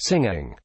singing.